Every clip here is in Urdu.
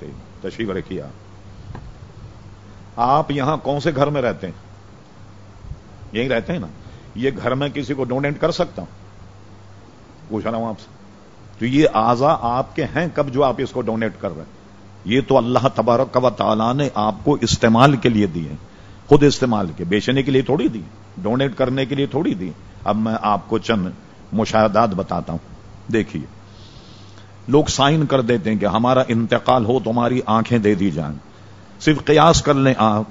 سکتے تشریف رکھیے آپ یہاں کون سے گھر میں رہتے ہیں؟ یہی رہتے ہیں نا۔ یہ گھر میں کسی کو ڈونیٹ کر سکتا ہوں۔ پوچھ رہا ہوں آپ سے۔ تو یہ آزا آپ کے ہیں، کب جو آپ اس کو ڈونیٹ کر رہے ہیں؟ یہ تو اللہ تبارک و تعالیٰ نے آپ کو استعمال کے لیے دیے خود استعمال کے، بیچنے کے لیے تھوڑی دی ڈونیٹ کرنے کے لیے تھوڑی دی اب میں آپ کو چند مشاہدات بتاتا ہوں۔ دیکھیے۔ لوگ سائن کر دیتے ہیں کہ ہمارا انتقال ہو تو ہماری آنکھیں دے دی جائیں۔ صرف قیاس کر لیں آپ،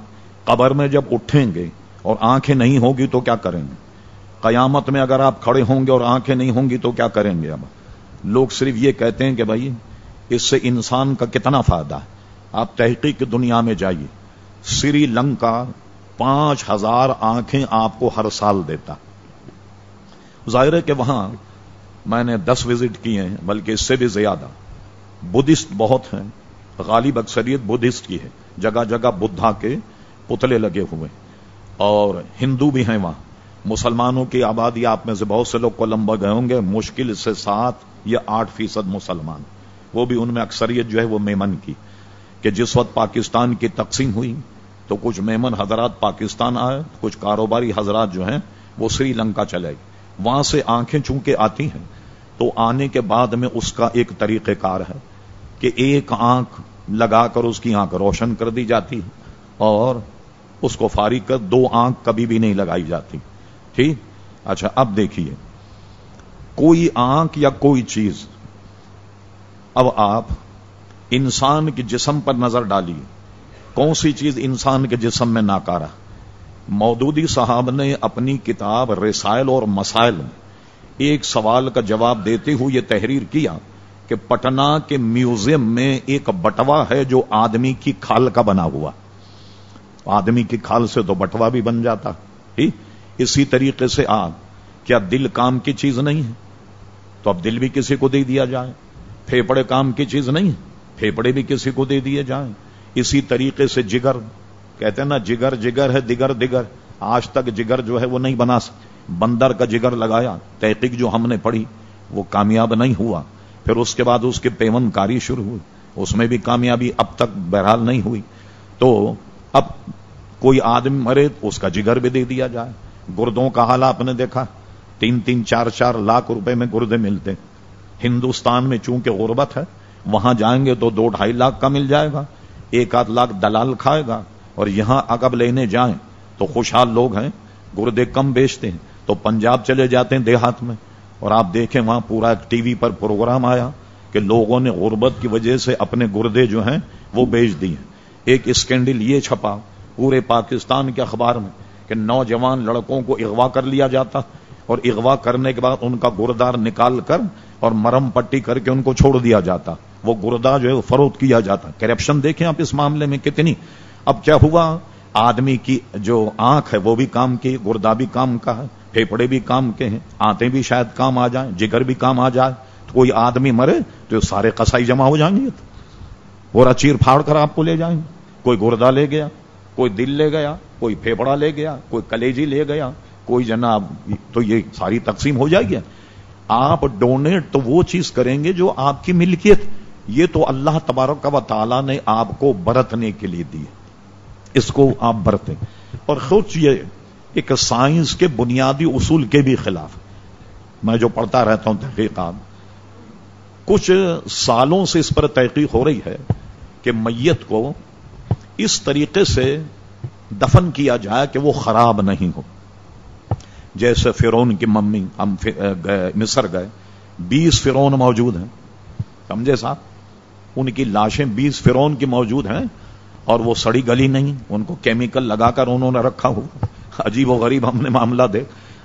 قبر میں جب اٹھیں گے اور آنکھیں نہیں ہوگی تو کیا کریں گے؟ قیامت میں اگر آپ کھڑے ہوں گے اور آنکھیں نہیں ہوں گی تو کیا کریں گے اب؟ لوگ صرف یہ کہتے ہیں کہ بھائی، اس سے انسان کا کتنا فائدہ ہے؟ آپ تحقیق کی دنیا میں جائیے۔ سری لنکا پانچ ہزار آنکھیں آپ کو ہر سال دیتا۔ ظاہر ہے کہ وہاں میں نے دس وزٹ کیے ہیں، بلکہ اس سے بھی زیادہ۔ بدھسٹ بہت ہیں۔ غالب اکثریت بدھسٹ کی ہے۔ جگہ جگہ بدھا کے پتلے لگے ہوئے۔ اور ہندو بھی ہیں وہاں۔ مسلمانوں کی آبادی آپ میں سے بہت سے لوگ کولمبا گئے ہوں گے۔ مشکل سے سات یا آٹھ فیصد مسلمان۔ وہ بھی ان میں اکثریت جو ہے وہ میمن کی۔ کہ جس وقت پاکستان کی تقسیم ہوئی، تو کچھ میمن حضرات پاکستان آئے، کچھ کاروباری حضرات جو ہیں، وہ سری لنکا چلے گئے وہاں سے آنکھیں چونکہ آتی ہیں۔ تو آنے کے بعد میں اس کا ایک طریقہ کار ہے کہ ایک آنکھ لگا کر اس کی آنکھ روشن کر دی جاتی اور اس کو فارغ کر دو آنکھ کبھی بھی نہیں لگائی جاتی۔ ٹھیک؟ اچھا اب دیکھیے۔ کوئی آنکھ یا کوئی چیز، اب آپ انسان کے جسم پر نظر ڈالیے۔ کون سی چیز انسان کے جسم میں ناکارا مودودی صاحب نے اپنی کتاب رسائل اور مسائل میں ایک سوال کا جواب دیتے ہوئے یہ تحریر کیا کہ پٹنہ کے میوزیم میں ایک بٹوا ہے جو آدمی کی کھال کا بنا ہوا۔ آدمی کی کھال سے تو بٹوا بھی بن جاتا۔ اسی طریقے سے آپ کیا دل کام کی چیز نہیں ہے؟ تو اب دل بھی کسی کو دے دیا جائے۔ پھیپڑے کام کی چیز نہیں پھیپڑے بھی کسی کو دے دیے جائیں۔ اسی طریقے سے جگر۔ کہتے ہیں نا، جگر جگر ہے، دگر دگر۔ آج تک جگر جو ہے وہ نہیں بنا سکتے۔ بندر کا جگر لگایا، تحقیق جو ہم نے پڑھی، وہ کامیاب نہیں ہوا۔ پھر اس کے بعد اس کی پیمن کاری شروع ہوئی۔ اس میں بھی کامیابی اب تک بہرحال نہیں ہوئی۔ تو اب کوئی آدمی مرے اس کا جگر بھی دے دیا جائے۔ گردوں کا حال آپ نے دیکھا۔ تین تین چار چار لاکھ روپے میں گردے ملتے۔ ہندوستان میں چونکہ غربت ہے، وہاں جائیں گے تو دو ڈھائی لاکھ کا مل جائے گا۔ ایک آدھ لاکھ دلال کھائے گا۔ اور یہاں اگب لینے جائیں تو خوشحال لوگ ہیں، گردے کم بیچتے ہیں۔ تو پنجاب چلے جاتے ہیں دیہات میں اور آپ دیکھیں وہاں پورا ٹی وی پر پروگرام آیا کہ لوگوں نے غربت کی وجہ سے اپنے گردے جو ہیں وہ بیچ دیے ایک اسکینڈل یہ چھپا پورے پاکستان کے اخبار میں کہ نوجوان لڑکوں کو اغوا کر لیا جاتا اور اغوا کرنے کے بعد ان کا گردار نکال کر اور مرم پٹی کر کے ان کو چھوڑ دیا جاتا۔ وہ گردا جو ہے وہ فروخت کیا جاتا۔ کرپشن دیکھیں آپ اس معاملے میں کتنی۔ اب کیا ہوا؟ آدمی کی جو آنکھ ہے وہ بھی کام کی گردا بھی کام کا ہے۔ پھیپڑے بھی کام کے ہیں آتے بھی شاید کام آ جائیں، جگر بھی کام آ جائے، تو کوئی آدمی مرے تو سارے کسائی جمع ہو جائیں گے۔ وہ چیر پھاڑ کر آپ کو لے جائیں۔ گے کوئی گردا لے گیا، کوئی دل لے گیا، کوئی پھیپڑا لے گیا، کوئی کلیجی لے گیا، کوئی جناب، تو یہ ساری تقسیم ہو جائے گی۔ آپ ڈونیٹ تو وہ چیز کریں گے جو آپ کی ملکیت۔ یہ تو اللہ تبارک و تعالیٰ نے آپ کو برتنے کے لیے دی اس کو آپ برتیں۔ اور خود یہ ایک سائنس کے بنیادی اصول کے بھی خلاف۔ میں جو پڑھتا رہتا ہوں تحقیقات کچھ سالوں سے اس پر تحقیق ہو رہی ہے کہ میت کو اس طریقے سے دفن کیا جائے کہ وہ خراب نہیں ہو۔ جیسے فرون کی ممی، ہم گئے، مصر گئے، بیس فرون موجود ہیں۔ سمجھے صاحب؟ ان کی لاشیں بیس فرون کی موجود ہیں اور وہ سڑی گلی نہیں، ان کو کیمیکل لگا کر انہوں نے رکھا ہو عجیب و غریب ہم نے معاملہ دے۔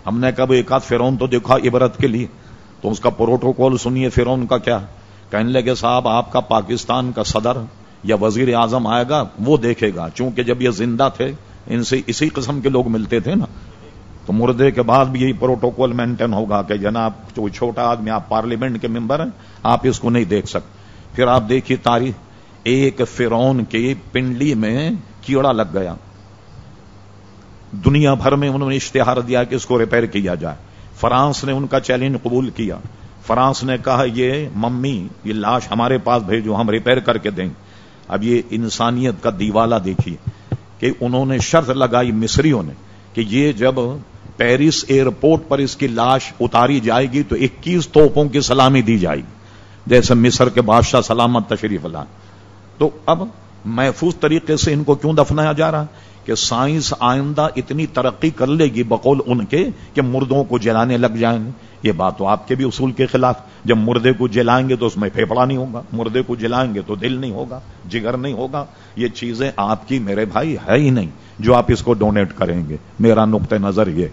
ہم نے کب ایک آدھ فرون تو دیکھا عبرت کے لیے۔ تو اس کا پروٹوکول سنیے فرون کا کیا۔ کہنے لگے صاحب، آپ کا پاکستان کا صدر یا وزیر اعظم آئے گا، وہ دیکھے گا۔ چونکہ جب یہ زندہ تھے، ان سے اسی قسم کے لوگ ملتے تھے نا۔ تو مردے کے بعد بھی یہی پروٹوکول مینٹین ہوگا کہ جناب جو چھوٹا آدمی، آپ پارلیمنٹ کے ممبر ہیں، آپ اس کو نہیں دیکھ سکتے۔ پھر آپ دیکھیے تاریخ، ایک فرون کی پنڈلی میں کیڑا لگ گیا۔ دنیا بھر میں انہوں نے اشتہار دیا کہ اس کو ریپیئر کیا جائے۔ فرانس نے ان کا چیلنج قبول کیا۔ فرانس نے کہا، یہ ممی، یہ لاش ہمارے پاس بھیجو، ہم ریپیئر کر کے دیں۔ اب یہ انسانیت کا دیوالا دیکھیے کہ انہوں نے شرط لگائی مصریوں نے کہ یہ جب پیرس ایئرپورٹ پر اس کی لاش اتاری جائے گی تو اکیس توپوں کی سلامی دی جائے گی۔ جیسے مصر کے بادشاہ سلامت تشریف اللہ تو اب محفوظ طریقے سے ان کو کیوں دفنایا جا رہا؟ کہ سائنس آئندہ اتنی ترقی کر لے گی بقول ان کے کہ مردوں کو جلانے لگ جائیں۔ گے یہ بات تو آپ کے بھی اصول کے خلاف۔ جب مردے کو جلائیں گے تو اس میں پھیپڑا نہیں ہوگا۔ مردے کو جلائیں گے تو دل نہیں ہوگا، جگر نہیں ہوگا۔ یہ چیزیں آپ کی میرے بھائی ہے ہی نہیں جو آپ اس کو ڈونیٹ کریں گے۔ میرا نقطۂ نظر یہ۔